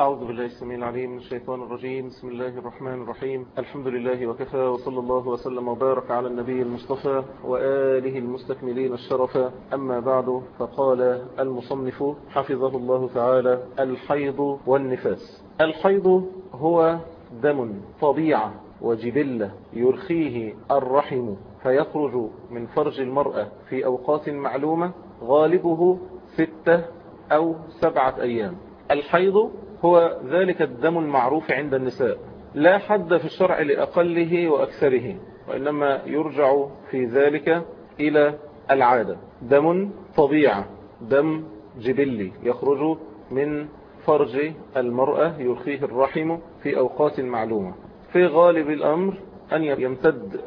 أعوذ بالله السميع العليم من الشيطان الرجيم. بسم الله الرحمن الرحيم. الحمد لله وكفى وصلى الله وسلم وبارك على النبي المصطفى وآله المستكملين الشرفا أما بعد فقال المصنف حفظه الله تعالى الحيض والنفاس. الحيض هو دم طبيعة وجبلة يرخيه الرحم فيخرج من فرج المرأة في أوقات معلومة غالبه ستة أو سبعة أيام. الحيض هو ذلك الدم المعروف عند النساء. لا حد في الشرع لأقله وأكثره وإنما يرجع في ذلك إلى العادة. دم طبيعة دم جبلي يخرج من فرج المرأة يرخيه الرحم في أوقات معلومة. في غالب الأمر أن يمتد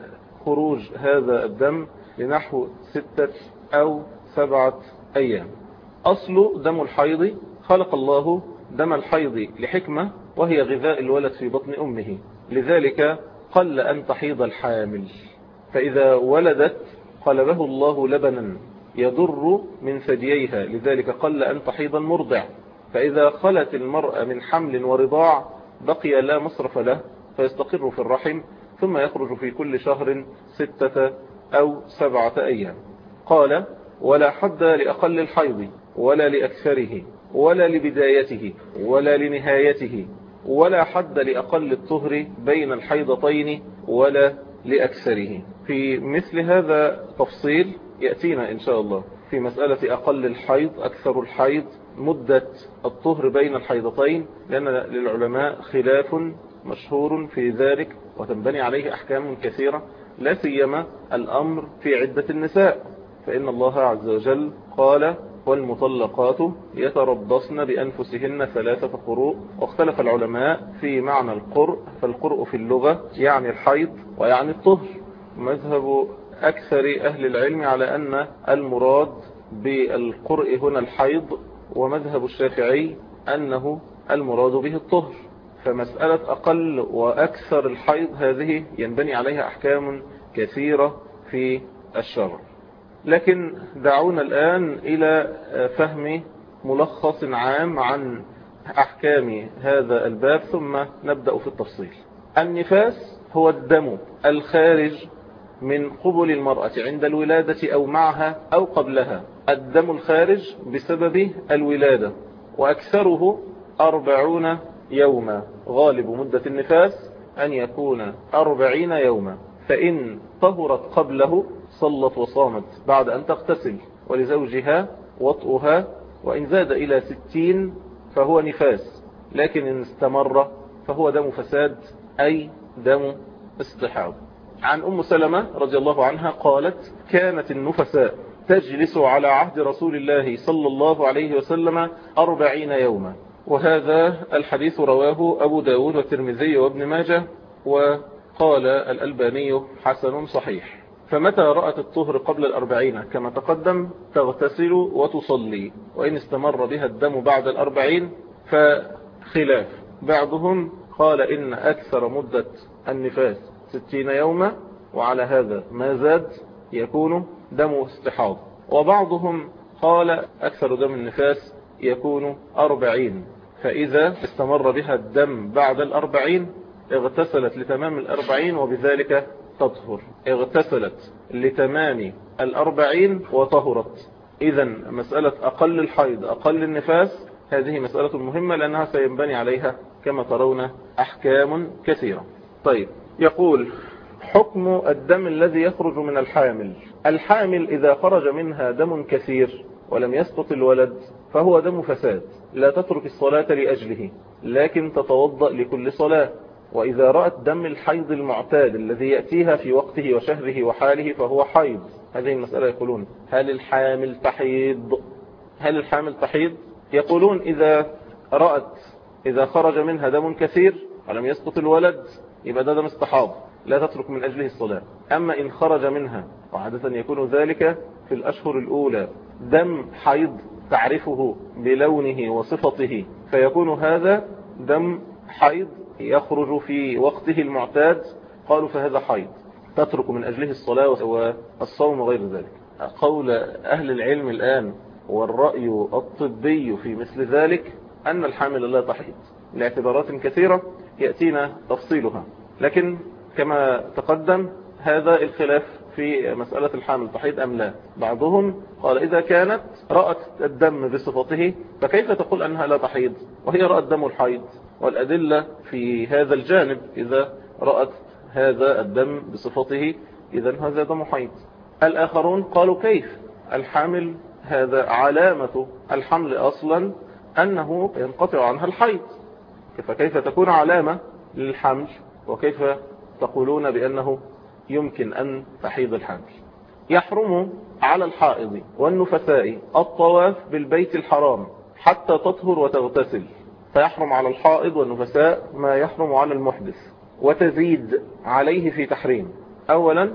خروج هذا الدم لنحو ستة أو سبعة أيام. أصل دم الحيض خلق الله دم الحيض لحكمة وهي غذاء الولد في بطن أمه. لذلك قل أن تحيض الحامل. فإذا ولدت قلبه الله لبنا يضر من ثدييها. لذلك قل أن تحيض المرضع. فإذا خلت المرأة من حمل ورضاع بقي لا مصرف له فيستقر في الرحم ثم يخرج في كل شهر ستة أو سبعة أيام. قال ولا حد لأقل الحيض ولا لأكثره. ولا لبدايته ولا لنهايته ولا حد لأقل الطهر بين الحيضتين ولا لأكثره. في مثل هذا تفصيل يأتينا إن شاء الله. في مسألة أقل الحيض أكثر الحيض مدة الطهر بين الحيضتين لأن للعلماء خلاف مشهور في ذلك وتنبني عليه أحكام كثيرة لا سيما الأمر في عدة النساء. فإن الله عز وجل قال والمطلقات يتربصن بأنفسهن ثلاثة قروء. واختلف العلماء في معنى القرء فالقرء في اللغة يعني الحيض ويعني الطهر. مذهب أكثر أهل العلم على أن المراد بالقرء هنا الحيض ومذهب الشافعي أنه المراد به الطهر. فمسألة أقل وأكثر الحيض هذه ينبني عليها أحكام كثيرة في الشرع. لكن دعونا الآن إلى فهم ملخص عام عن أحكام هذا الباب ثم نبدأ في التفصيل. النفاس هو الدم الخارج من قبل المرأة عند الولادة أو معها أو قبلها. الدم الخارج بسبب الولادة وأكثره أربعون يوما. غالب مدة النفاس أن يكون أربعين يوما. فإن طهرت قبله صلت وصامت بعد أن تغتسل ولزوجها وطئها وإن زاد إلى ستين فهو نفاس لكن إن استمر فهو دم فساد أي دم استحاض. عن أم سلمة رضي الله عنها قالت كانت النفساء تجلس على عهد رسول الله صلى الله عليه وسلم أربعين يوما. وهذا الحديث رواه أبو داود والترمذي وابن ماجه وقال الألباني حسن صحيح. فمتى رأت الطهر قبل الأربعين؟ كما تقدم تغتسل وتصلي. وإن استمر بها الدم بعد الأربعين فخلاف. بعضهم قال إن أكثر مدة النفاس ستين يوما وعلى هذا ما زاد يكون دم استحاض. وبعضهم قال أكثر دم النفاس يكون أربعين. فإذا استمر بها الدم بعد الأربعين اغتسلت لتمام الأربعين وبذلك تطهر. اغتسلت لتمام الأربعين وطهرت. إذا مسألة أقل الحيض أقل النفاس هذه مسألة مهمة لأنها سينبني عليها كما ترون أحكام كثيرة. طيب يقول حكم الدم الذي يخرج من الحامل. الحامل إذا خرج منها دم كثير ولم يسقط الولد فهو دم فساد لا تترك الصلاة لأجله لكن تتوضأ لكل صلاة. وإذا رأت دم الحيض المعتاد الذي يأتيها في وقته وشهره وحاله فهو حيض. هذه المسألة يقولون هل الحامل تحيض؟ هل الحامل تحيض؟ يقولون إذا رأت إذا خرج منها دم كثير ولم يسقط الولد يبقى ده دم استحاض لا تترك من أجله الصلاة. أما إن خرج منها وعادة يكون ذلك في الأشهر الأولى دم حيض تعرفه بلونه وصفته فيكون هذا دم حيض يخرج في وقته المعتاد قالوا فهذا حيض تترك من أجله الصلاة والصوم وغير ذلك. قول أهل العلم الآن والرأي الطبي في مثل ذلك أن الحامل لا تحيض. لاعتبارات كثيرة يأتينا تفصيلها. لكن كما تقدم هذا الخلاف في مسألة الحامل تحيض أم لا؟ بعضهم قال إذا كانت رأت الدم بصفته فكيف تقول أنها لا تحيض؟ وهي رأت دم الحيض. والأدلة في هذا الجانب إذا رأت هذا الدم بصفته إذا هذا دم حيض. الآخرون قالوا كيف؟ الحامل هذا علامة الحمل أصلا أنه ينقطع عنها الحيض. فكيف تكون علامة للحمل؟ وكيف تقولون بأنه يمكن أن تحيض الحمل يحرم على الحائض والنفساء الطواف بالبيت الحرام حتى تطهر وتغتسل. فيحرم على الحائض والنفساء ما يحرم على المحدث وتزيد عليه في تحريم. أولا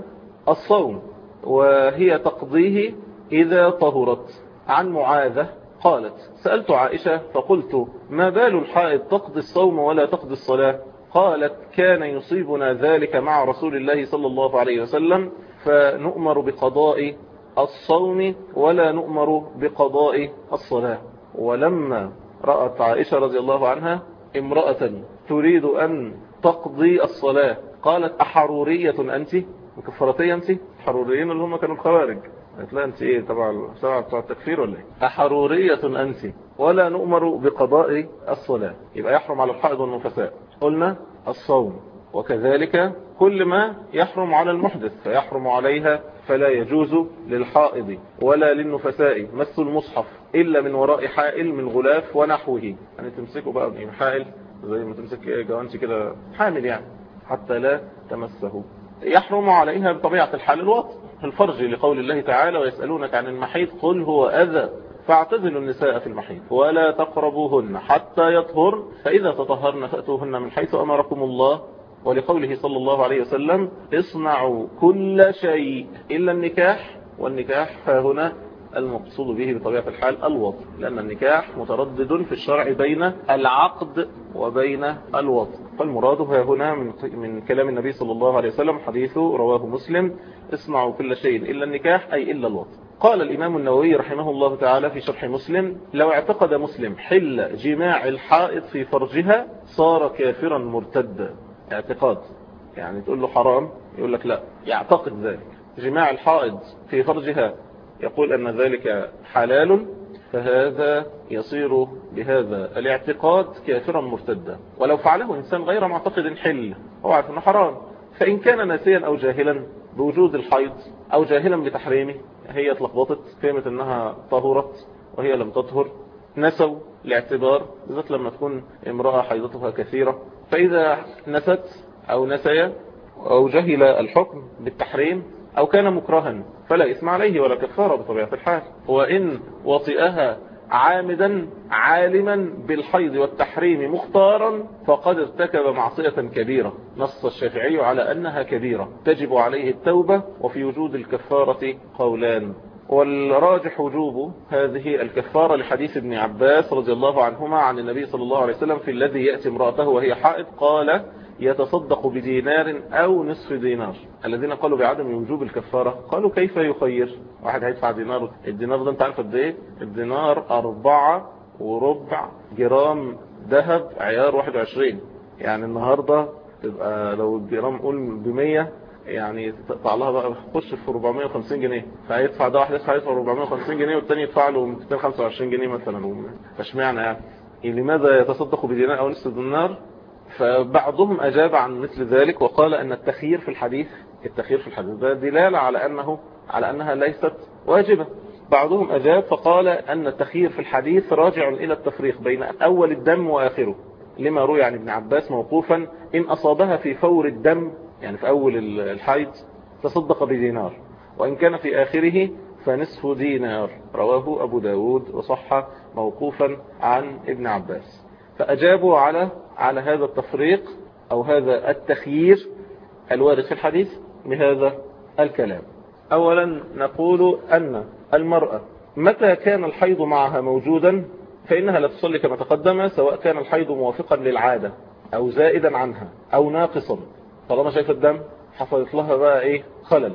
الصوم وهي تقضيه إذا طهرت. عن معاذة قالت سألت عائشة فقلت ما بال الحائض تقضي الصوم ولا تقضي الصلاة؟ قالت كان يصيبنا ذلك مع رسول الله صلى الله عليه وسلم فنؤمر بقضاء الصوم ولا نؤمر بقضاء الصلاة. ولما رأت عائشة رضي الله عنها امرأة تريد أن تقضي الصلاة. قالت أحرورية أنت؟ مكفرتية أنت؟ حروريين اللي هم كانوا الخوارج. قالت لا أنت إيه طبعا سبعة بتوع التكفير ولا إيه؟ أحرورية أنت. ولا نؤمر بقضاء الصلاة. يبقى يحرم على الحائض والنفساء قلنا الصوم. وكذلك كل ما يحرم على المحدث فيحرم عليها فلا يجوز للحائض ولا للنفساء. مس المصحف. إلا من وراء حائل من غلاف ونحوه. يعني تمسكه بقى من حائل زي ما تمسك جوانش كده حامل يعني حتى لا تمسه. يحرم عليها بطبيعة الحال الوطن. الفرج لقول الله تعالى ويسألونك عن المحيط قل هو أذى فاعتزلوا النساء في المحيط ولا تقربوهن حتى يطهر فإذا تطهرن فأتوهن من حيث أمركم الله. ولقوله صلى الله عليه وسلم اصنعوا كل شيء إلا النكاح والنكاح هنا المقصود به بطبيعة الحال الوضع لأن النكاح متردد في الشرع بين العقد وبين الوضع فالمراد هنا من, من كلام النبي صلى الله عليه وسلم حديثه رواه مسلم اصنعوا كل شيء إلا النكاح أي إلا الوضع قال الإمام النووي رحمه الله تعالى في شرح مسلم لو اعتقد مسلم حل جماع الحائط في فرجها صار كافرا مرتدا. اعتقاد. يعني تقول له حرام يقول لك لا يعتقد ذلك. جماع الحائض في فرجها يقول أن ذلك حلال فهذا يصير بهذا الاعتقاد كافرا مرتدا. ولو فعله إنسان غير معتقد حل هو عارف أنه حرام. فإن كان ناسيا أو جاهلا بوجود الحيض أو جاهلا بتحريمه هي اتلخبطت فهمت أنها طهرت وهي لم تطهر نسوا لاعتبار بالذات لما تكون امرأة حيضتها كثيرة. فإذا نست أو نسي أو جهل الحكم بالتحريم أو كان مكرها فلا إثم عليه ولا كفارة بطبيعة الحال. وإن وطئها عامدا عالما بالحيض والتحريم مختارا فقد ارتكب معصية كبيرة. نص الشافعي على أنها كبيرة. تجب عليه التوبة وفي وجود الكفارة قولان. والراجح وجوب هذه الكفارة لحديث ابن عباس رضي الله عنهما عن النبي صلى الله عليه وسلم في الذي يأتي امرأته وهي حائض قال يتصدق بدينار أو نصف دينار. الذين قالوا بعدم وجوب الكفارة قالوا كيف يخير؟ واحد هيدفع دينار الدينار ده انت عارف قد إيه؟ الدينار أربعة وربع جرام ذهب عيار 21 يعني النهاردة تبقى لو الجرام قول بمية يعني تقطع لها بقى خش في 450 جنيه. فهيدفع ده واحد يدفع يدفع 450 جنيه والتاني يدفع له 225 جنيه مثلا. فاشمعنى يعني. لماذا يتصدق بدينار أو نصف دينار؟ فبعضهم أجاب عن مثل ذلك وقال أن التخيير في الحديث التخيير في الحديث ده دلالة على أنه على أنها ليست واجبة. بعضهم أجاب فقال أن التخيير في الحديث راجع إلى التفريق بين أول الدم وآخره. لما روي عن ابن عباس موقوفا إن أصابها في فور الدم يعني في أول الحيض تصدق بدينار. وإن كان في آخره فنصف دينار. رواه أبو داود وصح موقوفا عن ابن عباس. فأجابوا على على هذا التفريق أو هذا التخيير الوارد في الحديث بهذا الكلام. أولا نقول أن المرأة متى كان الحيض معها موجودا فإنها لا تصلي كما تقدم سواء كان الحيض موافقا للعادة أو زائدا عنها أو ناقصا. طالما شايف الدم حصلت لها بقى إيه؟ خلل.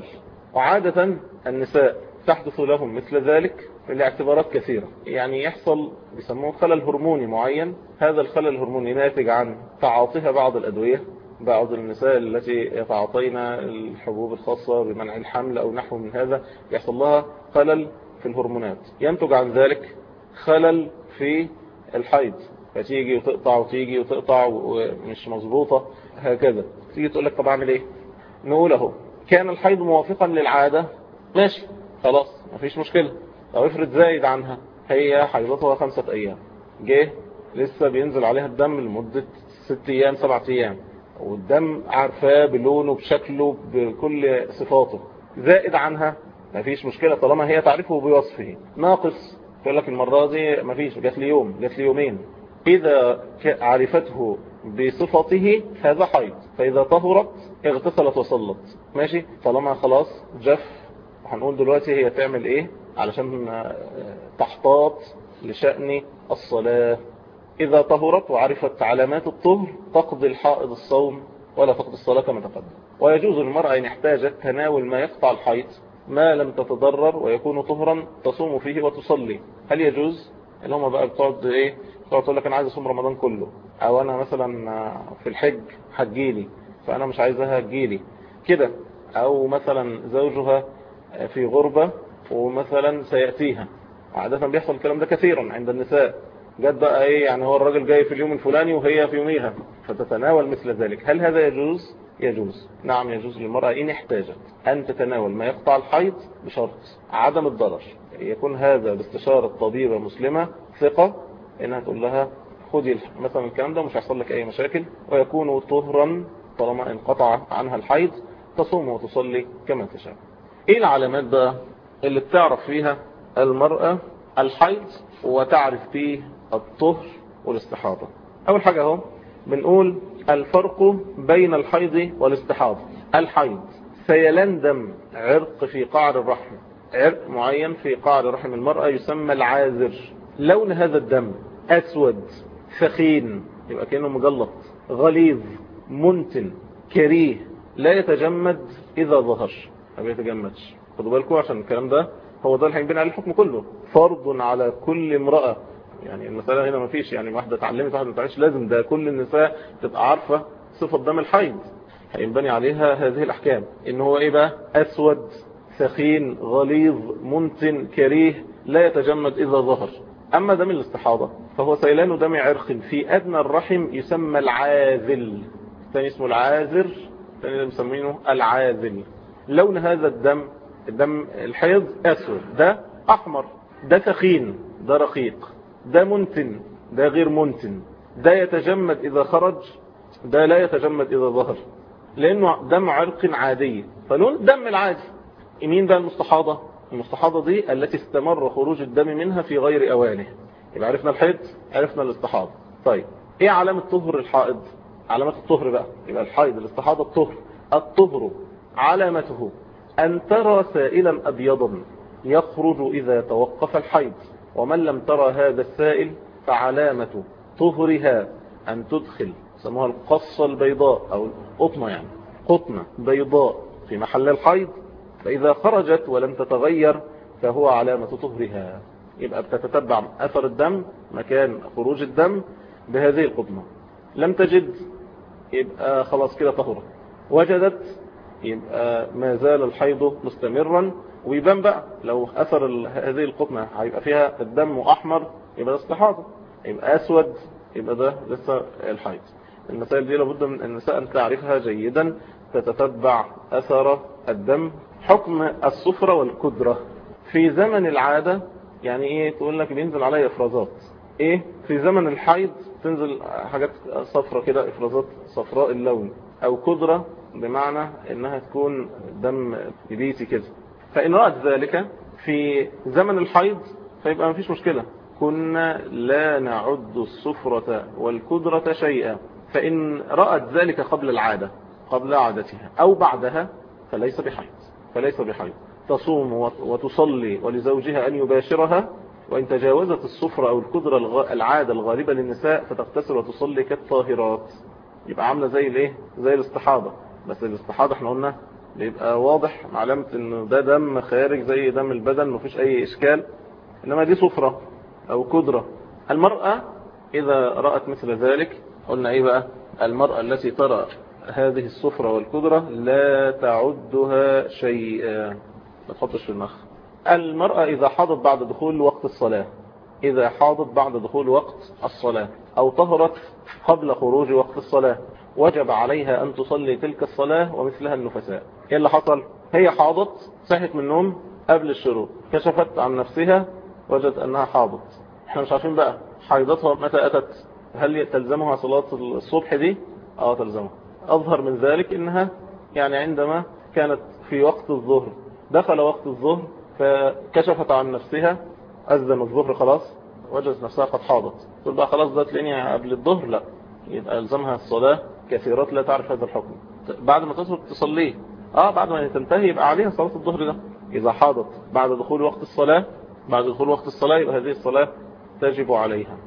وعادة النساء تحدث لهم مثل ذلك لاعتبارات كثيرة. يعني يحصل بيسموه خلل هرموني معين. هذا الخلل الهرموني ناتج عن تعاطيها بعض الأدوية بعض النساء التي يتعاطين الحبوب الخاصة بمنع الحمل أو نحو من هذا. يحصل لها خلل في الهرمونات. ينتج عن ذلك خلل في الحيض. فتيجي وتقطع وتيجي وتقطع ومش مظبوطة هكذا. تيجي تقول لك طب أعمل إيه؟ نقول أهو كان الحيض موافقا للعادة ماشي خلاص مفيش مشكلة. لو افرض زايد عنها. هي حيضتها خمسة أيام. جه لسه بينزل عليها الدم لمدة ست أيام سبعة أيام. والدم عارفاه بلونه بشكله بكل صفاته. زائد عنها مفيش مشكلة طالما هي تعرفه بوصفه. ناقص يقول لك المرة دي مفيش جات لي يوم جات لي يومين. إذا عرفته بصفته هذا حيض. فإذا طهرت اغتسلت وصلت. ماشي؟ طالما خلاص جف. هنقول دلوقتي هي تعمل إيه؟ علشان تحتاط لشأن الصلاة. إذا طهرت وعرفت علامات الطهر تقضي الحائض الصوم ولا تقضي الصلاة كما تقدم. ويجوز للمرأة إن احتاجت تناول ما يقطع الحيض ما لم تتضرر ويكون طهرا تصوم فيه وتصلي. هل يجوز؟ اللي هم بقى بتقعد إيه تقعد تقول لك أنا عايز أصوم رمضان كله. أو أنا مثلا في الحج حجيلي فأنا مش عايزها تجيلي كده. أو مثلا زوجها في غربة ومثلا سيأتيها. عادة بيحصل الكلام ده كثيرا عند النساء. جت بقى إيه يعني هو الراجل جاي في اليوم الفلاني وهي في يوميها. فتتناول مثل ذلك. هل هذا يجوز؟ يجوز. نعم يجوز للمرأة إن احتاجت أن تتناول ما يقطع الحيض بشرط عدم الضرر. يكون هذا باستشارة طبيبة مسلمة ثقة إنها تقول لها خدي مثلا الكلام ده مش هيحصل لك أي مشاكل. ويكون طهرا طالما انقطع عنها الحيض تصوم وتصلي كما تشاء. إيه العلامات بقى؟ اللي بتعرف فيها المرأة الحيض وتعرف فيه الطهر والاستحاضة. أول حاجة أهو بنقول الفرق بين الحيض والاستحاضة. الحيض سيلان دم عرق في قعر الرحم. عرق معين في قعر رحم المرأة يسمى العازر. لون هذا الدم أسود ثخين يبقى كأنه مجلط. غليظ منتن كريه لا يتجمد إذا ظهر. ما بيتجمدش. خدوا بالكم عشان الكلام ده هو ده اللي هينبني عليه الحكم كله. فرض على كل امرأة يعني المسألة هنا ما فيش يعني واحدة اتعلمت واحدة ما اتعلمتش لازم ده كل النساء تبقى عارفة صفة دم الحيض. هينبني عليها هذه الأحكام. إن هو إيه بقى؟ أسود ثخين غليظ منتن كريه لا يتجمد إذا ظهر. أما دم الاستحاضة فهو سيلان دم عرق في أدنى الرحم يسمى العاذل. ثاني اسمه العاذر ثاني اللي مسمينه العاذل. لون هذا الدم الدم الحيض أسود ده أحمر ده ثخين ده رقيق ده منتن ده غير منتن ده يتجمد إذا خرج ده لا يتجمد إذا ظهر لأنه دم عرق عادي. فلون الدم العادي. مين بقى المستحاضة؟ المستحاضة دي التي استمر خروج الدم منها في غير أوانه. يبقى عرفنا الحيض عرفنا الاستحاضة. طيب إيه علامة طهر الحائض؟ علامة الطهر بقى. يبقى الحيض الاستحاضة الطهر. الطهر علامته أن ترى سائلا أبيضا يخرج إذا توقف الحيض ومن لم ترى هذا السائل فعلامة طهرها أن تدخل سموها القصة البيضاء أو القطنة يعني قطنة بيضاء في محل الحيض فإذا خرجت ولم تتغير فهو علامة طهرها. يبقى بتتتبع أثر الدم مكان خروج الدم بهذه القطنة. لم تجد يبقى خلاص كده طهرت. وجدت يبقى ما زال الحيض مستمرا. ويبان بقى لو أثر هذه القطنة هيبقى فيها الدم أحمر يبقى ده استحاضة. يبقى أسود يبقى ده لسه الحيض. المسائل دي لابد من النساء أن تعرفها جيدا تتتبع أثر الدم حكم الصفرة والكدرة في زمن العادة يعني إيه؟ تقول لك بينزل عليا إفرازات. إيه؟ في زمن الحيض تنزل حاجات صفرة كده إفرازات صفراء اللون أو كدرة بمعنى إنها تكون دم بيتي كده. فإن رأت ذلك في زمن الحيض فيبقى ما فيش مشكلة. كنا لا نعد الصفرة والكدرة شيئا. فإن رأت ذلك قبل العادة قبل عادتها أو بعدها فليس بحيض فليس بحيض. تصوم وتصلي ولزوجها أن يباشرها وإن تجاوزت الصفرة أو القدرة العادة الغالبة للنساء فتغتسل وتصلي كالطاهرات. يبقى عاملة زي الإيه؟ زي الاستحاضة. بس الاستحاضة إحنا قلنا بيبقى واضح علامة إن ده دم خارج زي دم البدن مفيش أي إشكال. إنما دي صفرة أو كدرة المرأة إذا رأت مثل ذلك قلنا إيه بقى؟ المرأة التي ترى هذه الصفرة والكدرة لا تعدها شيئا. ما تحطش في المخ. المرأة إذا حاضت بعد دخول وقت الصلاة إذا حاضت بعد دخول وقت الصلاة أو طهرت قبل خروج وقت الصلاة وجب عليها أن تصلي تلك الصلاة ومثلها النفساء. إيه اللي حصل؟ هي حاضت صحت من النوم قبل الشروق كشفت عن نفسها وجدت أنها حاضت. إحنا مش عارفين بقى حيضتها متى أتت؟ هل تلزمها صلاة الصبح دي؟ آه تلزمها. أظهر من ذلك إنها يعني عندما كانت في وقت الظهر. دخل وقت الظهر فكشفت عن نفسها أذن الظهر خلاص وجدت نفسها قد حاضت. تقول بقى خلاص ده تلاقيني قبل الظهر؟ لا. يبقى ألزمها الصلاة كثيرات لا تعرف هذا الحكم. بعد ما تترك تصليه. آه بعد ما تنتهي يبقى عليها صلاة الظهر ده. إذا حاضت بعد دخول وقت الصلاة بعد دخول وقت الصلاة يبقى هذه الصلاة تجب عليها.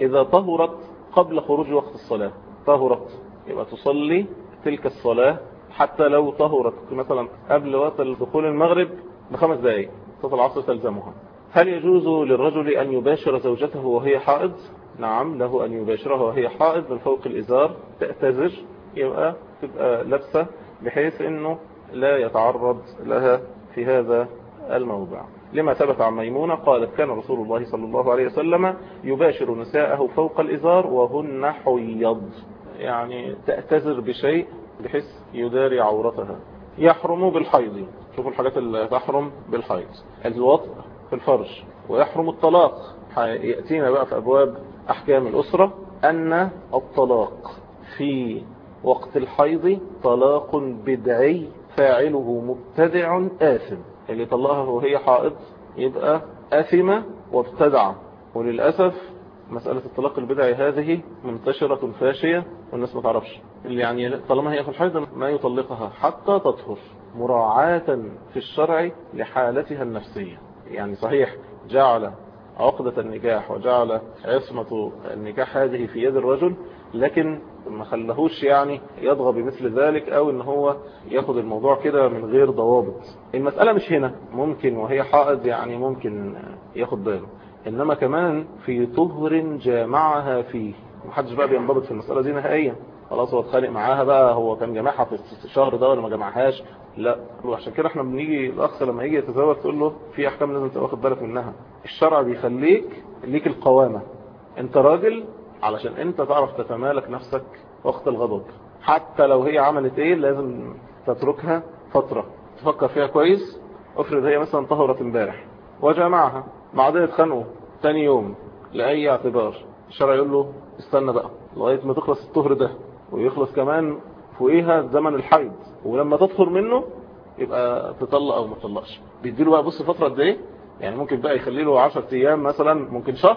إذا طهرت قبل خروج وقت الصلاة طهرت. يبقى تصلي تلك الصلاة حتى لو طهرت. مثلا قبل وقت دخول المغرب بخمس دقائق صلاة العصر تلزمها. هل يجوز للرجل أن يباشر زوجته وهي حائض؟ نعم له أن يباشرها وهي حائض من فوق الإزار تأتزر يبقى تبقى لبسة بحيث أنه لا يتعرض لها في هذا الموضع. لما ثبت عن ميمونة قالت كان رسول الله صلى الله عليه وسلم يباشر نساءه فوق الإزار وهن حيض. يعني تأتزر بشيء بحيث يداري عورتها. يحرم بالحيض. شوفوا الحاجات اللي تحرم بالحيض. الوطء في الفرج ويحرم الطلاق. يأتينا بقى في أبواب أحكام الأسرة. أن الطلاق في وقت الحيض طلاق بدعي فاعله مبتدع آثم. اللي طلقها وهي حائض يبقى آثمة وابتدع. وللأسف مسألة الطلاق البدعي هذه منتشرة فاشية والناس ما تعرفش. اللي يعني طالما هي في الحيض ما يطلقها حتى تطهر مراعاة في الشرع لحالتها النفسية. يعني صحيح جعل عقدة النكاح وجعل عصمة النكاح هذه في يد الرجل لكن ما خلهوش يعني يضغى بمثل ذلك أو إن هو ياخد الموضوع كده من غير ضوابط. المسألة مش هنا ممكن وهي حائض يعني ممكن ياخد باله. إنما كمان في طهر جامعها فيه. محدش بقى بينضبط في المسألة دي نهائيا. خلاص هو اتخانق معاها بقى هو كان جماعها في الشهر ده ولا ما جمعهاش لا. وعشان كده إحنا بنيجي الأخ لما يجي يتزوج تقول له في أحكام لازم تبقى واخد بالك منها. الشرع بيخليك ليك القوامة. أنت راجل علشان أنت تعرف تتمالك نفسك وقت الغضب. حتى لو هي عملت إيه لازم تتركها فترة. تفكر فيها كويس. افرض هي مثلا طهرت امبارح. وجمعها بعدين اتخانقوا. تاني يوم لأي اعتبار. الشرع يقول له استنى بقى لغاية ما تخلص الطهر ده. ويخلص كمان فوقيها زمن الحيض ولما تطهر منه يبقى تطلق أو ما تطلقش. بيديله بقى بص فترة قد إيه؟ يعني ممكن بقى يخلي له 10 أيام مثلا ممكن شهر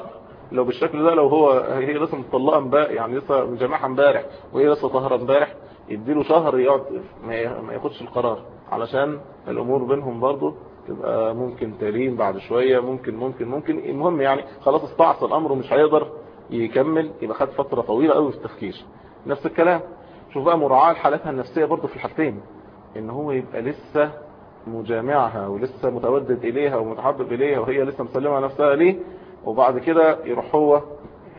لو بالشكل ده لو هو هي لسه مطلقه امبارح يعني لسه مجمعها امبارح وهي لسه طاهرة امبارح يديله شهر يقعد ما ياخدش القرار. علشان الأمور بينهم برضه تبقى ممكن تلين بعد شوية ممكن ممكن ممكن. المهم يعني خلاص استعصى الأمر ومش هيقدر يكمل يبقى خد فترة طويلة قوي في التفكير. نفس الكلام. شوف بقى مراعاة لحالتها النفسية برضه في الحالتين. إن هو يبقى لسه مجامعها ولسه متودد إليها ومتحبب إليها وهي لسه مسلمة نفسها ليه وبعد كده يروح هو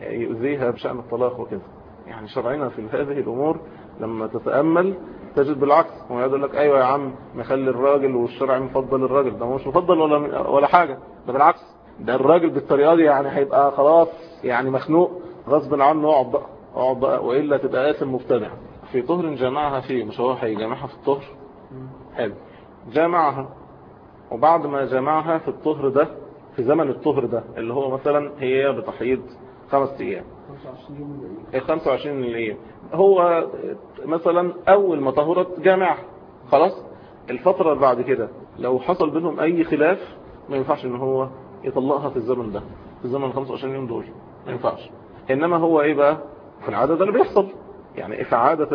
يؤذيها بشأن الطلاق وكده. يعني شرعنا في هذه الأمور لما تتأمل تجد بالعكس. هو يقول لك أيوه يا عم نخلي الراجل والشرع مفضل الراجل. ده مش مفضل ولا ولا حاجة. ده بالعكس. ده الراجل بالطريقة دي يعني هيبقى خلاص يعني مخنوق غصب عنه اقعد بقى اقعد بقى وإلا تبقى آثم مبتدع في طهر جامعها فيه مش هو هيجامعها في الطهر. حلو. جامعها وبعد ما جامعها في الطهر ده في زمن الطهر ده اللي هو مثلا هي بتحيض خمس أيام. 25 أيام هو مثلا أول ما طهرت جامعها. خلاص؟ الفترة بعد كده لو حصل بينهم أي خلاف ما ينفعش إن هو يطلقها في الزمن ده. في الزمن 25 يوم دول. ما ينفعش. إنما هو إيه بقى؟ في العادة ده اللي بيحصل. يعني في عادة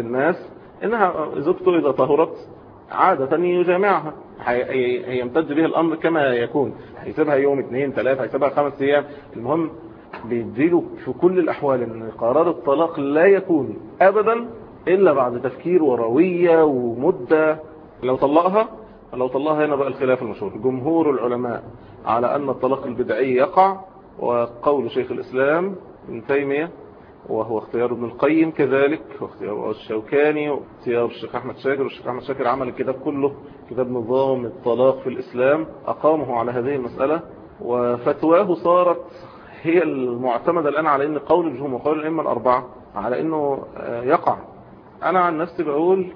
الناس إنها زوجته إذا طهرت عادة يجامعها. هيمتد به الأمر كما يكون. هيسيبها يوم اثنين ثلاثة هيسيبها خمس أيام. المهم بيديله في كل الأحوال إن قرار الطلاق لا يكون ابدا إلا بعد تفكير وروية ومدة. لو طلقها لو طلقها هنا بقى الخلاف المشهور. جمهور العلماء على أن الطلاق البدعي يقع. وقول شيخ الإسلام ابن تيمية وهو اختيار ابن القيم كذلك واختيار الشوكاني واختيار الشيخ أحمد شاكر والشيخ أحمد شاكر عمل الكتاب كله كتاب نظام الطلاق في الإسلام أقامه على هذه المسألة وفتواه صارت هي المعتمدة الآن على أن قول الجمهور وقول الأئمة الأربعة على أنه يقع. أنا عن نفسي بقول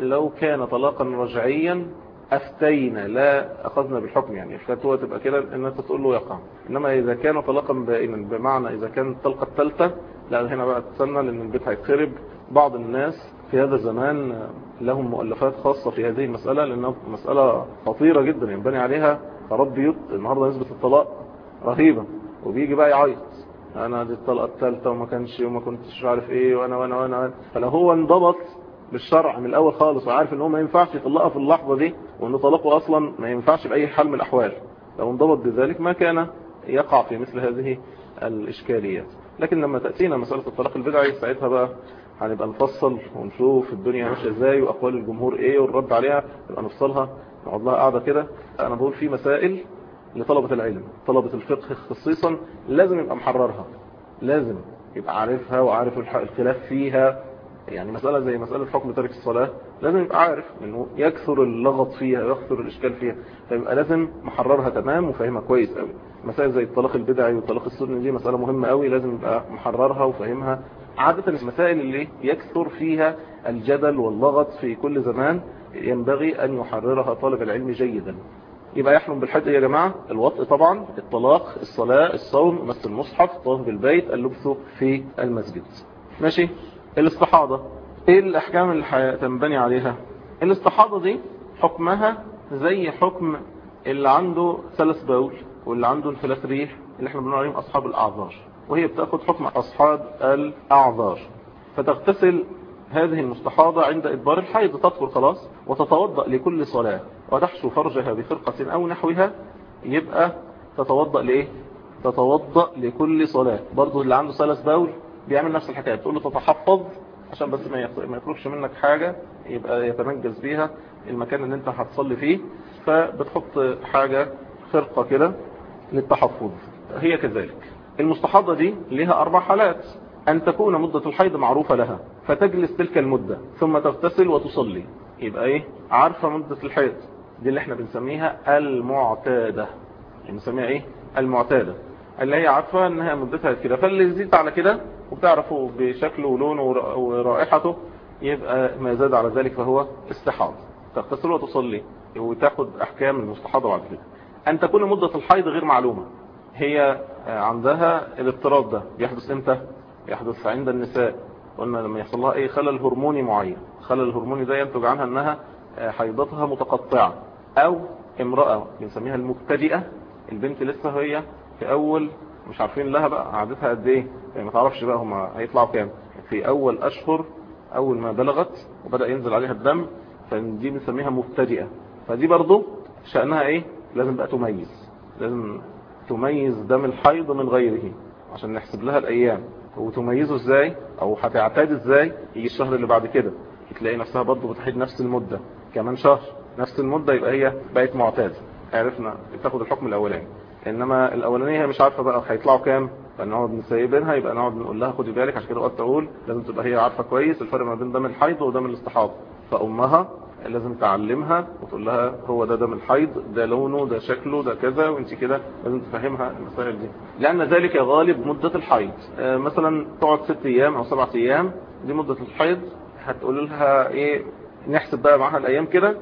لو كان طلاقا رجعيا أفتينا لا أخذنا بالحكم يعني الفتوى تبقى كده أن أنت تقول له يقع. إنما إذا كان طلاقا بائنا بمعنى إذا كان الطلقة الثالثة لا هنا بقى تستنى لأن البيت هيتخرب. بعض الناس في هذا الزمان لهم مؤلفات خاصة في هذه المسألة لأنها مسألة خطيرة جدا ينبني عليها بيوت النهاردة نسبة الطلاق رهيبة وبيجي بقى يعيط. أنا دي الطلقة الثالثة وما كانش وما كنتش عارف وأنا وأنا وأنا, وأنا. فلو هو انضبط بالشرع من الأول خالص وعارف إن هو ما ينفعش يطلقها في اللحظة دي وانه طلاقه أصلا ما ينفعش بأي حال من الأحوال. لو انضبط بذلك ما كان يقع في مثل هذه الإشكاليات. لكن لما تأتينا مسألة الطلاق البدعي ساعتها بقى هنبقى نفصل ونشوف الدنيا ماشية إزاي وأقوال الجمهور إيه والرد عليها نبقى نفصلها نقعد لها قاعدة كده. أنا بقول في مسائل لطلبة العلم طلبة الفقه خصيصا لازم يبقى محررها لازم يبقى عارفها وعارف الخلاف فيها يعني مسألة زي مسألة حكم ترك الصلاة لازم يبقى عارف إنه يكثر اللغط فيها ويكثر الإشكال فيها فيبقى لازم محررها تمام وفاهمها كويس قوي مسائل زي الطلاق البدعي والطلاق السني دي مسألة مهمة قوي لازم يبقى محررها وفاهمها. عادة المسائل اللي يكثر فيها الجدل واللغط في كل زمان ينبغي أن يحررها طالب العلم جيدا. يبقى يحرم بالحج يا جماعة الوطء طبعا الطلاق الصلاة الصوم مس المصحف طواف بالبيت اللبث في المسجد. ماشي؟ الاستحاضة. إيه الأحكام اللي تنبني عليها؟ الاستحاضة دي حكمها زي حكم اللي عنده ثلاث بول واللي عنده انفلات ريح اللي إحنا بنقول عليهم أصحاب الأعذار. وهي بتاخد حكم أصحاب الأعذار. فتغتسل هذه المستحاضة عند إدبار الحيض. تطهر خلاص وتتوضأ لكل صلاة. وتحشو فرجها بفرقة أو نحوها يبقى تتوضأ لإيه؟ تتوضأ لكل صلاة. برضو اللي عنده ثلاث بول بيعمل نفس الحكاية تقول له تتحفظ عشان بس ما يطلبش منك حاجة يبقى يتنجز بيها المكان اللي انت هتصلي فيه فبتحط حاجة فرقة كده للتحفظ. هي كذلك. المستحاضة دي لها أربع حالات. أن تكون مدة الحيض معروفة لها فتجلس تلك المدة ثم تغتسل وتصلي. يبقى إيه؟ عارفة مدة الحيض. دي اللي إحنا بنسميها المعتادة. بنسميها إيه؟ المعتادة. اللي هي عارفة إنها مدتها كده. فاللي يزيد على كده وبتعرفه بشكله ولونه ورائحته يبقى ما زاد على ذلك فهو استحاض. تغتسل وتصلي وتاخد أحكام المستحاضة بعد كده. أن تكون مدة الحيض غير معلومة. هي عندها الاضطراب ده. بيحدث إمتى؟ يحدث عند النساء. قلنا لما يحصل لها أي خلل هرموني معين. خلل الهرموني ده ينتج عنها أنها حيضتها متقطعة. أو امرأة بنسميها المبتدئة. البنت لسه هي في أول مش عارفين لها بقى عادتها قد إيه. يعني ما تعرفش بقى هما هيطلعوا كام. في أول أشهر أول ما بلغت وبدأ ينزل عليها الدم فدي بنسميها مبتدئة. فدي برضو شأنها إيه؟ لازم بقى تميز. لازم تميز دم الحيض من غيره عشان نحسب لها الأيام. وتميزه إزاي؟ أو هتعتاد إزاي؟ يجي الشهر اللي بعد كده. تلاقي نفسها برضو بتحيد نفس المدة. كمان شهر نفس المدة يبقى هي بقت معتادة. عرفنا تاخد الحكم الأولاني. إنما الأولانية هي مش عارفة بقى هيطلعوا كام. فنقعد نسيبينها يبقى نقعد نقول لها خدي بالك عشان كده وقت تقول لازم تبقى هي عارفة كويس الفرق ما بين دم الحيض ودم الاستحاضة. فأمها لازم تعلمها وتقول لها هو ده دم الحيض ده لونه ده شكله ده كذا وانت كده لازم تفهمها المسائل دي. لأن ذلك غالب مدة الحيض. آه مثلا تقعد ست أيام أو سبعة أيام دي مدة الحيض. هتقول لها إيه نحسب بقى معاها الأيام كده.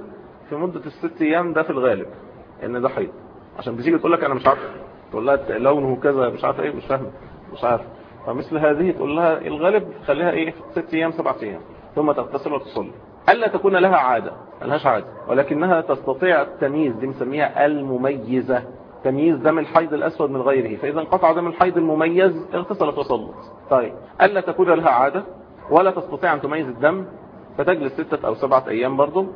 في مدة الست أيام ده في الغالب إن ده حيض. عشان بتيجي تقول لك أنا مش عارف. تقول لها لونه كذا مش عارف إيه مش فاهم مش عارف فمثل هذه تقول لها الغالب خليها إيه ست أيام سبعة أيام ثم تغتسل وتصلي. ألا تكون لها عادة ملهاش عادة ولكنها تستطيع التمييز دي مسميها المميزة. تمييز دم الحيض الأسود من غيره فإذا انقطع دم الحيض المميز اغتسلت وصلت. طيب ألا تكون لها عادة ولا تستطيع أن تميز الدم فتجلس ستة أو سبعة أيام برضه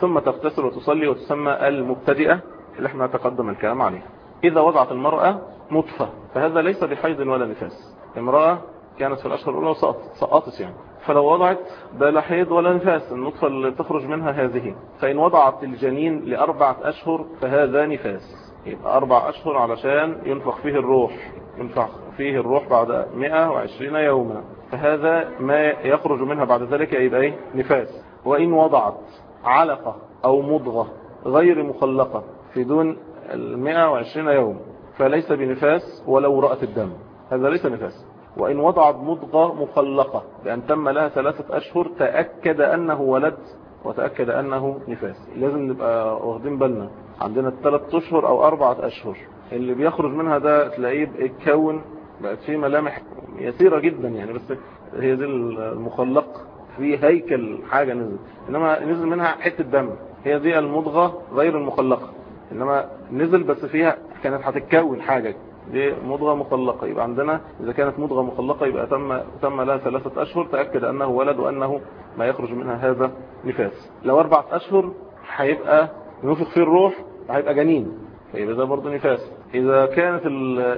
ثم تغتسل وتصلي وتسمى المبتدئة اللي إحنا تقدم الكلام عليها. إذا وضعت المرأة نطفة فهذا ليس بحيض ولا نفاس. امرأة كانت في الأشهر الأولى وسقطت سقطت يعني. فلو وضعت ده لا حيض ولا نفاس النطفة اللي تخرج منها هذه. فإن وضعت الجنين لأربعة أشهر فهذا نفاس. يبقى أربع أشهر علشان ينفخ فيه الروح. ينفخ فيه الروح بعد 120 يوما. فهذا ما يخرج منها بعد ذلك يبقى إيه؟ نفاس. وإن وضعت علقة أو مضغة غير مخلقة في دون 120 يوم فليس بنفاس ولو رأت الدم. هذا ليس نفاس. وإن وضعت مضغة مخلقة بأن تم لها ثلاثة أشهر تأكد أنه ولد وتأكد أنه نفاس. لازم نبقى واخدين بالنا. عندنا ثلاث أشهر أو أربعة أشهر. اللي بيخرج منها ده تلاقيه بيتكون بقت فيه ملامح يسيرة جدا يعني بس هي دي المخلق في هيكل حاجة نزل إنما نزل منها حتة دم. هي دي المضغة غير المخلقة إنما نزل بس فيها كانت هتتكون حاجة. دي مضغة مخلقة يبقى عندنا إذا كانت مضغة مخلقة يبقى تم تم لها ثلاثة أشهر. تأكد أنه ولد وأنه ما يخرج منها هذا نفاس. لو أربعة أشهر هيبقى ينفخ فيه الروح هيبقى جنين. فيبقى ده برضه نفاس. إذا كانت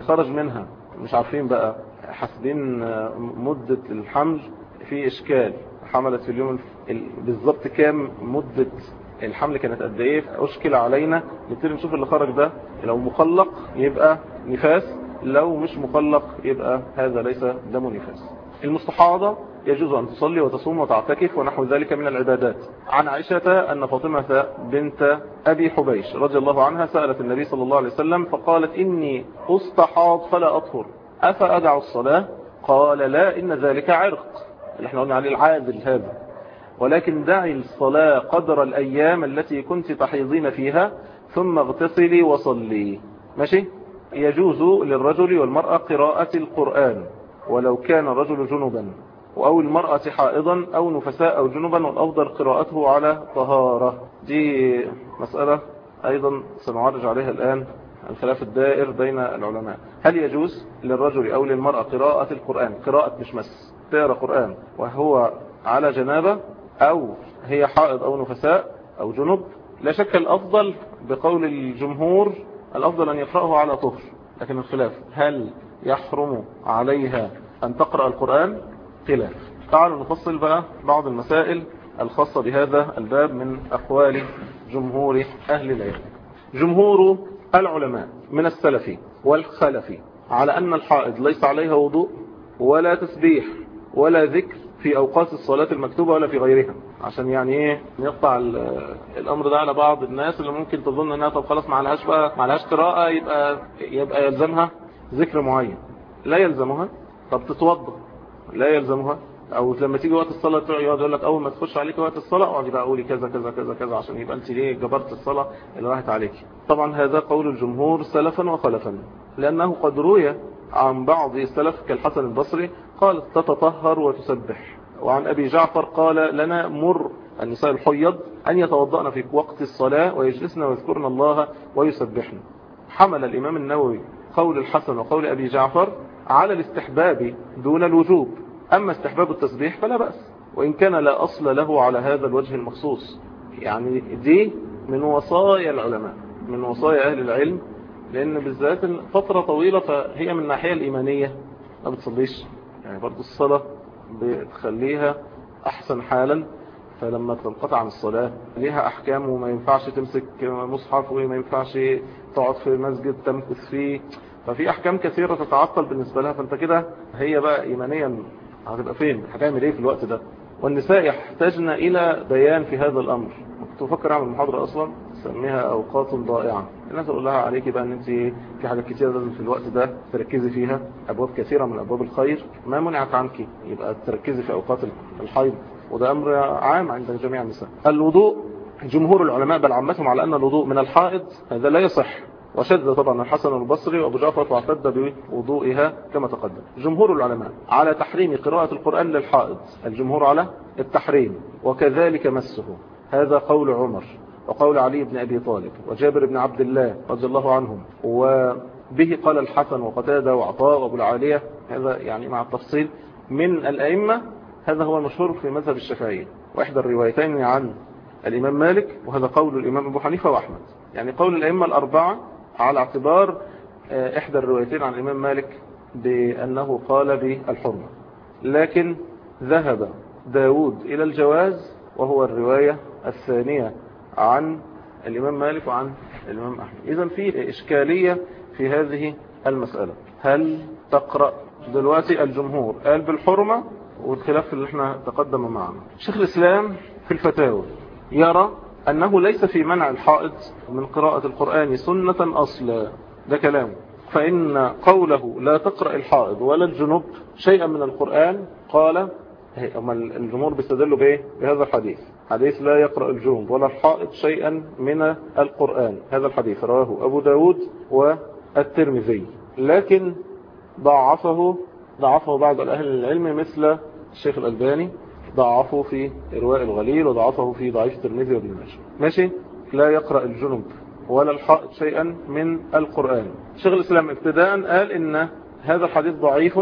خرج منها مش عارفين بقى حاسبين مدة الحمل في إشكال. حملت في اليوم بالظبط كام مدة الحمل كانت قد إيه؟ أشكل علينا نبتدي نشوف اللي خرج ده. لو مخلق يبقى نفاس لو مش مخلق يبقى هذا ليس دم نفاس. المستحاضة يجوز أن تصلي وتصوم وتعتكف ونحو ذلك من العبادات. عن عائشة أن فاطمة بنت أبي حبيش رضي الله عنها سألت النبي صلى الله عليه وسلم فقالت إني أستحاض فلا أطهر. أفأدع الصلاة؟ قال لا إن ذلك عرق. اللي إحنا قلنا عليه العادل هذا. ولكن دعي الصلاة قدر الأيام التي كنت تحيضين فيها ثم اغتسلي وصلي. ماشي؟ يجوز للرجل والمرأة قراءة القرآن ولو كان الرجل جنبا أو المرأة حائضا أو نفساء أو جنبا والأفضل قراءته على طهارة. دي مسألة أيضا سنعرج عليها الآن الخلاف الدائر بين العلماء. هل يجوز للرجل أو للمرأة قراءة القرآن؟ قراءة مش مس تقرأ قرآن وهو على جنابة أو هي حائض أو نفساء أو جنب لا شك الأفضل بقول الجمهور الأفضل أن يقرأه على طهر. لكن الخلاف هل يحرم عليها أن تقرأ القرآن؟ خلاف. تعالوا نفصل بقى بعض المسائل الخاصة بهذا الباب من أقوال جمهور أهل العلم. جمهور العلماء من السلف والخلف على أن الحائض ليس عليها وضوء ولا تسبيح ولا ذكر في أوقات الصلاة المكتوبة ولا في غيرها؟ عشان يعني إيه نقطع الأمر ده على بعض الناس اللي ممكن تظن إنها طب خلاص ما عليهاش بقى ما عليهاش قراءة يبقى يبقى يلزمها ذكر معين. لا يلزمها طب تتوضأ. لا يلزمها. أو لما تيجي وقت الصلاة يقعد يقول لك أول ما تخش عليك وقت الصلاة اقعدي بقى قولي كذا كذا كذا كذا عشان يبقى أنت ليه جبرت الصلاة اللي راحت عليك. طبعا هذا قول الجمهور سلفا وخلفا لأنه قد روي عن بعض السلف كالحسن البصري قال تتطهر وتسبح. وعن أبي جعفر قال لنا مر النساء الحيض أن يتوضأن في وقت الصلاة ويجلسن ويذكرن الله ويسبحن. حمل الإمام النووي قول الحسن وقول أبي جعفر على الاستحباب دون الوجوب. أما استحباب التسبيح فلا بأس وإن كان لا أصل له على هذا الوجه المخصوص. يعني دي من وصايا العلماء من وصايا أهل العلم لأن بالذات فترة طويلة فهي من الناحية الإيمانية. ما بتصليش. يعني برضو الصلاة بتخليها أحسن حالا. فلما تنقطع عن الصلاة ليها أحكام وما ينفعش تمسك مصحف وما ينفعش تقعد في مسجد تمكث فيه. ففي أحكام كثيرة تتعطل بالنسبة لها. فأنت كده هي بقى إيمانيا هتبقى فين؟ هتعمل إيه في الوقت ده؟ والنساء يحتاجن إلى بيان في هذا الأمر. كنت بفكر أعمل محاضرة أصلا. سميها أوقات ضائعة. الناس أقول لها عليكي بقى أن أنت في حاجات كتيرة لازم في الوقت ده تركزي فيها. أبواب كثيرة من أبواب الخير. ما منعت عنك يبقى تركزي في أوقات الحيض. وده أمر عام عند جميع النساء. الوضوء جمهور العلماء بل عمتهم على أن الوضوء من الحائض. هذا لا يصح. وشد طبعا الحسن البصري وأبو جعفر واعتد بوضوئها كما تقدم. جمهور العلماء على تحريم قراءة القرآن للحائض. الجمهور على التحريم. وكذلك مسه. هذا قول عمر. وقول علي بن أبي طالب وجابر بن عبد الله رضي الله عنهم وبه قال الحسن وقتادة وعطاء وأبو العالية هذا يعني مع التفصيل من الأئمة هذا هو المشهور في مذهب الشافعية وإحدى الروايتين عن الإمام مالك وهذا قول الإمام أبو حنيفة وأحمد. يعني قول الأئمة الأربعة على اعتبار إحدى الروايتين عن الإمام مالك بأنه قال بالحرمة لكن ذهب داود إلى الجواز وهو الرواية الثانية عن الإمام مالك وعن الإمام أحمد. إذا في إشكالية في هذه المسألة. هل تقرأ دلوقتي الجمهور قال بالحرمة والخلاف اللي إحنا تقدم معنا. شيخ الإسلام في الفتاوى يرى أنه ليس في منع الحائض من قراءة القرآن سنة أصلا. ده كلامه. فإن قوله لا تقرأ الحائض ولا الجنوب شيئا من القرآن قال الجمهور بيستدلوا بإيه؟ بهذا الحديث. حديث لا يقرأ الجنوب ولا الحائض شيئا من القرآن. هذا الحديث رواه أبو داود والترمذي. لكن ضعفه ضعفه بعض الأهل العلم مثل الشيخ الألباني. ضعفه في إرواء الغليل وضعفه في ضعيف الترمذي وابن ماجه. ماشي؟ لا يقرأ الجنوب ولا الحائط شيئا من القرآن. شيخ الإسلام ابتداء قال إن هذا الحديث ضعيف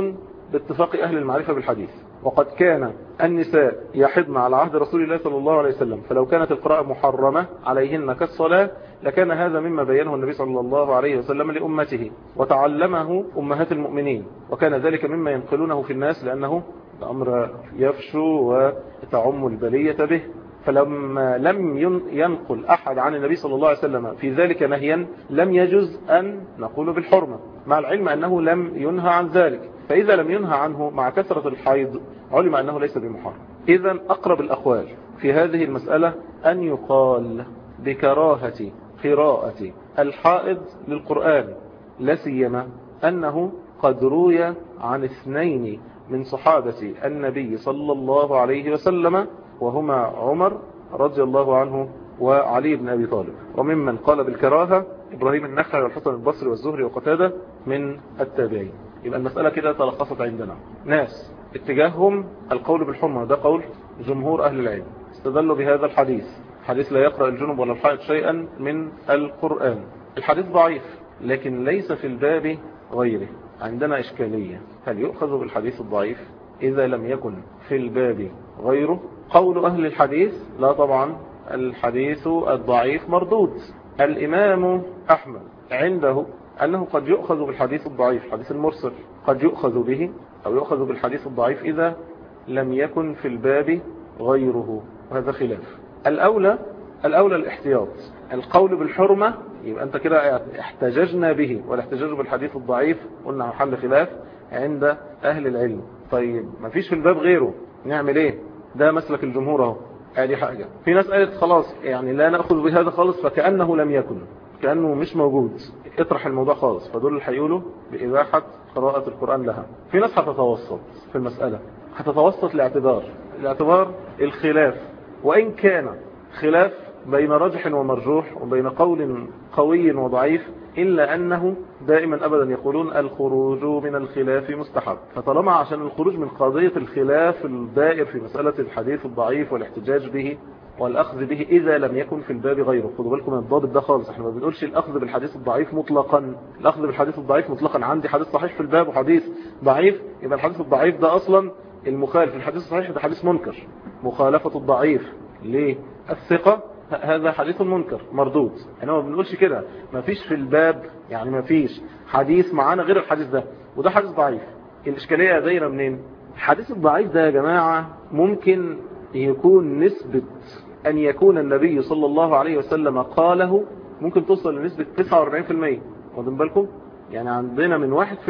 باتفاق أهل المعرفة بالحديث. وقد كان النساء يحضن على عهد رسول الله صلى الله عليه وسلم فلو كانت القراءة محرمة عليهن كالصلاة لكان هذا مما بينه النبي صلى الله عليه وسلم لأمته وتعلمه أمهات المؤمنين وكان ذلك مما ينقلونه في الناس لأنه الأمر يفشو وتعم البلية به. فلما لم ينقل أحد عن النبي صلى الله عليه وسلم في ذلك نهيا لم يجز أن نقول بالحرمة مع العلم أنه لم ينهى عن ذلك. فإذا لم ينهى عنه مع كثرة الحيض علم أنه ليس بمحرم. إذا أقرب الأقوال في هذه المسألة أن يقال بكراهة قراءة الحائض للقرآن لا سيما أنه قد روي عن اثنين من صحابة النبي صلى الله عليه وسلم وهما عمر رضي الله عنه وعلي بن أبي طالب. وممن قال بالكراهة إبراهيم النخعي والحسن البصري والزهري وقتادة من التابعين. يبقى المسألة كده تلخصت عندنا. ناس اتجاههم القول بالحرمة ده قول جمهور أهل العلم. استدلوا بهذا الحديث. حديث لا يقرأ الجنوب ولا الحائط شيئا من القرآن. الحديث ضعيف لكن ليس في الباب غيره. عندنا إشكالية. هل يؤخذ بالحديث الضعيف؟ إذا لم يكن في الباب غيره. قول أهل الحديث لا طبعا الحديث الضعيف مردود. الإمام أحمد عنده أنه قد يؤخذ بالحديث الضعيف حديث المرسل قد يؤخذ به أو يؤخذ بالحديث الضعيف إذا لم يكن في الباب غيره وهذا خلاف. الأولى الأولى الاحتياط القول بالحرمة يبقى أنت كده احتججنا به والاحتجاج بالحديث الضعيف قلنا محل خلاف عند أهل العلم. طيب ما فيش في الباب غيره نعمل إيه؟ ده مسلك الجمهور أهو. أدي حاجة. في ناس قالت خلاص يعني لا نأخذ بهذا خالص فكأنه لم يكن. كأنه مش موجود. اطرح الموضوع خالص. فدول اللي هيقولوا بإباحة قراءة القرآن لها. في ناس هتتوسط في المسألة. هتتوسط لاعتبار. الاعتبار الخلاف. وإن كان خلاف بين رجح ومرجوح وبين قول قوي وضعيف إلا أنه دائما أبدا يقولون الخروج من الخلاف مستحب. فطالما عشان الخروج من قضية الخلاف الدائر في مسألة الحديث الضعيف والاحتجاج به والأخذ به إذا لم يكن في الباب غيره. خدوا بالكم من الضابط ده خالص. إحنا ما بنقولش الأخذ بالحديث الضعيف مطلقا. الأخذ بالحديث الضعيف مطلقا. عندي حديث صحيح في الباب وحديث ضعيف يبقى الحديث الضعيف ده أصلا المخالف. الحديث الصحيح ده حديث منكر. مخالفة الضعيف للثقة هذا حديث منكر مردود. إحنا ما بنقولش كده. ما فيش في الباب يعني ما فيش حديث معانا غير الحديث ده. وده حديث ضعيف. الإشكالية دايرة منين؟ الحديث الضعيف ده يا جماعة ممكن يكون نسبة أن يكون النبي صلى الله عليه وسلم قاله ممكن توصل لنسبة 49% واخدين بالكم؟ يعني عندنا من 1%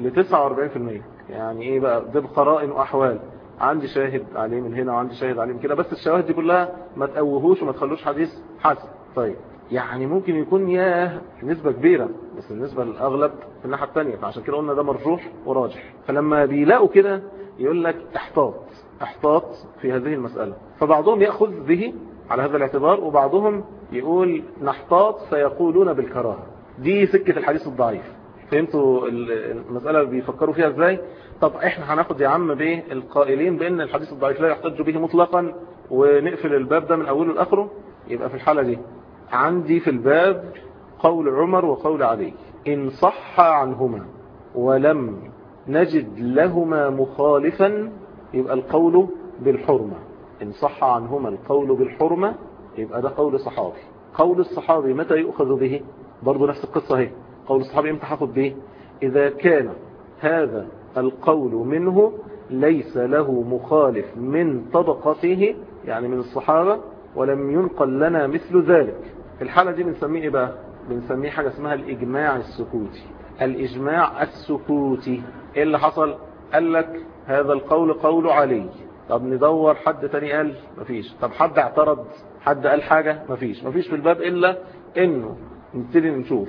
ل 49% يعني إيه بقى؟ ده بقرائن وأحوال. عندي شاهد عليه من هنا وعندي شاهد عليه من كده بس الشواهد دي كلها ما تقوهوش وما تخلوش حديث حسن. طيب يعني ممكن يكون ياه نسبة كبيرة بس النسبة الأغلب في الناحية الثانية فعشان كده قلنا ده مرجوح وراجح. فلما بيلاقوا كده يقول لك احتاط احتاط في هذه المسألة. فبعضهم يأخذ به على هذا الاعتبار وبعضهم يقول نحتاط فيقولون بالكراهة. دي سكة الحديث الضعيف. فهمتوا المسألة بيفكروا فيها إزاي؟ طب إحنا هناخد يا عم بايه القائلين بأن الحديث الضعيف لا يحتج به مطلقا ونقفل الباب ده من أوله لآخره؟ يبقى في الحالة دي. عندي في الباب قول عمر وقول علي. إن صح عنهما ولم نجد لهما مخالفا يبقى القول بالحرمة. إن صح عنهما القول بالحرمة يبقى ده قول صحابي. قول الصحابي متى يؤخذ به؟ برضو نفس القصة هي قول الصحابي إمتى حاخد به؟ إذا كان هذا القول منه ليس له مخالف من طبقته يعني من الصحابة ولم ينقل لنا مثل ذلك. الحالة دي بنسميه إيه بقى؟ بنسميه حاجة اسمها الإجماع السكوتي. الإجماع السكوتي. إيه اللي حصل؟ قال لك هذا القول قول علي. طب ندور حد تاني قال مفيش. طب حد اعترض؟ حد قال حاجة؟ مفيش. مفيش في الباب إلا إنه. نبتدي نشوف.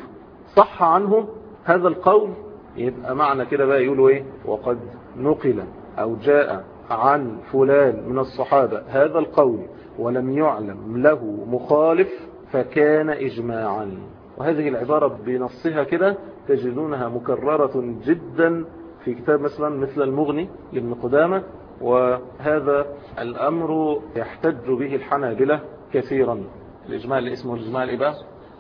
صح عنه هذا القول؟ يبقى معنى كده بقى يقولوا إيه؟ وقد نقل أو جاء عن فلان من الصحابة هذا القول ولم يعلم له مخالف فكان إجماعا. وهذه العبارة بنصها كده تجدونها مكررة جدا في كتاب مثلا مثل المغني لابن قدامة وهذا الأمر يحتج به الحنابلة كثيرا. الإجماع اللي اسمه الإجماع الإباء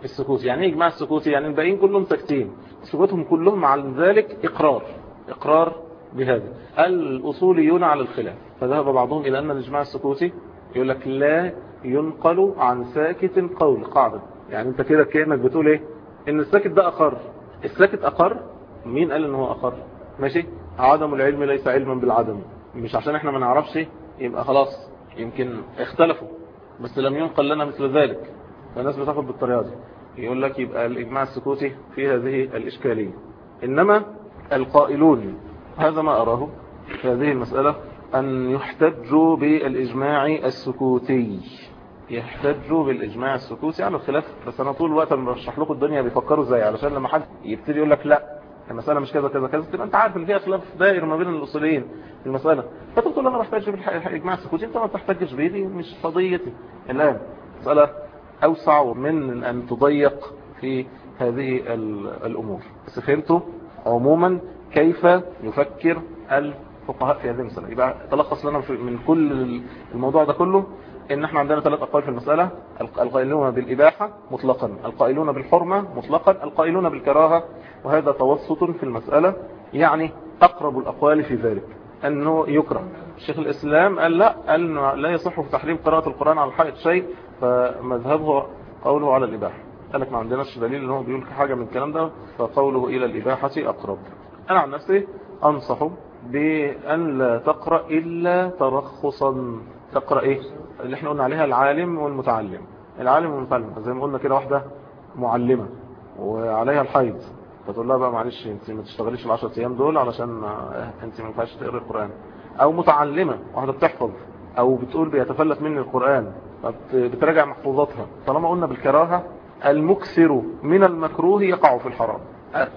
السكوت. يعني إيه إجماع السكوتي يعني الباقيين كلهم ساكتين. سكوتهم كلهم مع ذلك إقرار. إقرار بهذا. الأصوليون على الخلاف. فذهب بعضهم إلى أن الإجماع السكوتي يقول لك لا ينقل عن ساكت قول قاعدة. يعني أنت كده كأنك بتقول إيه؟ إن الساكت ده أقر. الساكت أقر؟ مين قال إن هو أقر؟ ماشي؟ عدم العلم ليس علما بالعدم. مش عشان إحنا ما نعرفش يبقى خلاص يمكن اختلفوا. بس لم ينقل لنا مثل ذلك. فالناس بتاخد بالطريقة دي. يقول لك يبقى الإجماع السكوتي في هذه الإشكالية. إنما القائلون هذا ما أراه في هذه المسألة أن يحتجوا بالإجماع السكوتي. يحتجوا بالإجماع السكوتي. على الخلاف بس أنا طول الوقت بشرح لكم الدنيا بيفكروا إزاي؟ علشان لما حد يبتدي يقول لك لا المسألة مش كذا كذا كذا تبقى أنت عارف إن فيها خلاف دائر ما بين الأصوليين في المسألة. فتقول أنا بحتج بالإجماع السكوتي. أنت ما تحتجش بيه دي مش قضيتي الآن. مسألة أوسع من أن تضيق في هذه الأمور. بس فهمتوا؟ عموما كيف يفكر الفقهاء في هذه المسألة؟ يبقى تلخص لنا من كل الموضوع ده كله. إن إحنا عندنا ثلاث أقوال في المسألة. القائلون بالإباحة مطلقا. القائلون بالحرمة مطلقا. القائلون بالكراهة. وهذا توسط في المسألة. يعني أقرب الأقوال في ذلك. أنه يكره. شيخ الإسلام قال لا قال لا يصح في تحريم قراءة القرآن على الحائط شيء. فمذهبه قوله على الإباحة. قال لك ما عندناش دليل إن هو بيقول حاجة من الكلام ده. فقوله إلى الإباحة أقرب. أنا عن نفسي أنصح بأن لا تقرأ إلا ترخصا. تقرأ إيه؟ اللي إحنا قلنا عليها العالم والمتعلم. العالم والمتعلم. زي ما قلنا كده واحدة معلمة وعليها الحيض. فتقول لها بقى معلش انت ما تشتغليش العشرة أيام دول علشان انت ما ينفعش تقري القرآن. أو متعلمة واحدة بتحفظ أو بتقول بيتفلت مني القرآن بتراجع محفوظاتها. طالما قلنا بالكراهة المكسر من المكروه يقع في الحرام.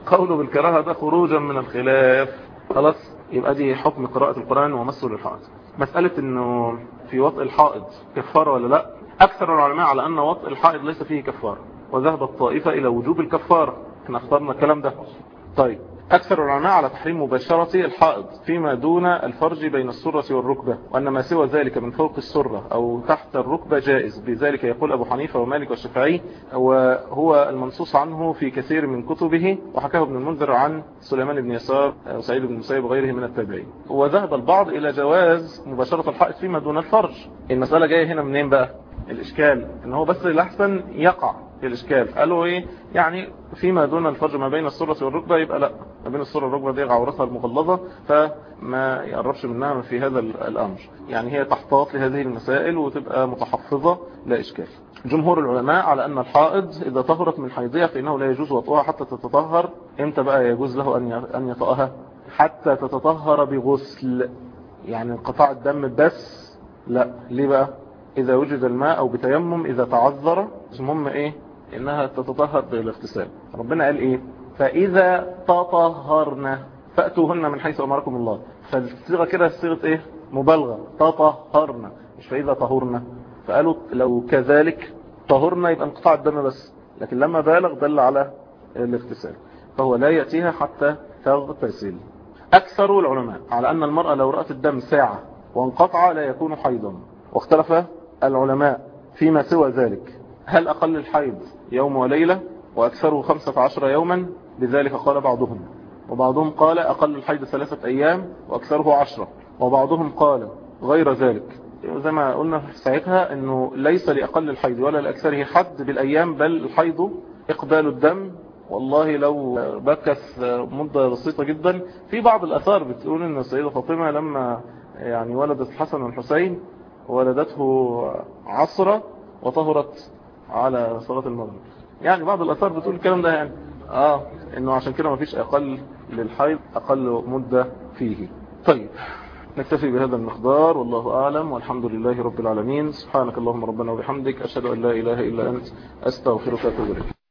قوله بالكراهة ده خروجا من الخلاف. خلاص؟ يبقى دي حكم قراءة القرآن ومسه للحائط. مسألة إنه في وطء الحائض كفارة ولا لأ؟ أكثر العلماء على أن وطء الحائض ليس فيه كفارة وذهب الطائفة إلى وجوب الكفارة. إحنا اخترنا الكلام ده. طيب. أكثر العلماء على تحريم مباشرة الحائض فيما دون الفرج بين السرة والركبة وأن ما سوى ذلك من فوق السرة أو تحت الركبة جائز. بذلك يقول أبو حنيفة ومالك والشافعي وهو المنصوص عنه في كثير من كتبه وحكاه ابن المنذر عن سليمان بن يسار وسعيد بن مسيب وغيره من التابعين. وذهب البعض إلى جواز مباشرة الحائض فيما دون الفرج. المسألة جاية هنا منين بقى؟ الإشكال إن هو بس الأحسن يقع في الإشكال. قالوا إيه؟ يعني فيما دون الفرج ما بين السرة والركبة يبقى لا. ما بين السرة والركبة دي عورتها المغلظة فما يقربش منها في هذا الأمر. يعني هي تحتاط لهذه المسائل وتبقى متحفظة لا إشكال. جمهور العلماء على أن الحائض إذا طهرت من حيضها فإنه لا يجوز وطئها حتى تتطهر. إمتى بقى يجوز له أن يطأها؟ حتى تتطهر بغسل. يعني انقطاع الدم بس. لا. ليه بقى؟ إذا وجد الماء أو بتيمم إذا تعذر المهم إيه؟ إنها تتطهر بالاغتسال. ربنا قال إيه؟ فإذا تطهرنا فأتوهن من حيث أمركم الله. فالصيغة كده صيغة إيه؟ مبالغة. تطهرنا مش فإذا طهرنا فقالوا لو كذلك طهرنا يبقى انقطاع الدم بس. لكن لما بالغ دل على الاغتسال. فهو لا يأتيها حتى تغتسل. أكثر العلماء على أن المرأة لو رأت الدم ساعة وانقطع لا يكون حيضا. واختلف العلماء فيما سوى ذلك. هل أقل الحيض يوم وليلة وأكثره خمسة عشر يوما؟ بذلك قال بعضهم. وبعضهم قال أقل الحيض ثلاثة أيام وأكثره عشرة. وبعضهم قال غير ذلك. زي ما قلنا ساعتها أنه ليس لأقل الحيض ولا لأكثره حد بالأيام بل الحيض إقبال الدم. والله لو بكث مدة بسيطة جدا. في بعض الأثار بتقول أن السيدة فاطمة لما يعني ولدت الحسن والحسين ولدته عصرة وطهرت على صلاة المغرب. يعني بعض الأثار بتقول الكلام ده يعني. آه إنه عشان كده مفيش أقل للحيض أقل مدة فيه. طيب نكتفي بهذا المقدار والله أعلم والحمد لله رب العالمين. سبحانك اللهم ربنا وبحمدك أشهد أن لا إله إلا أنت أستغفرك وأتوب إليك.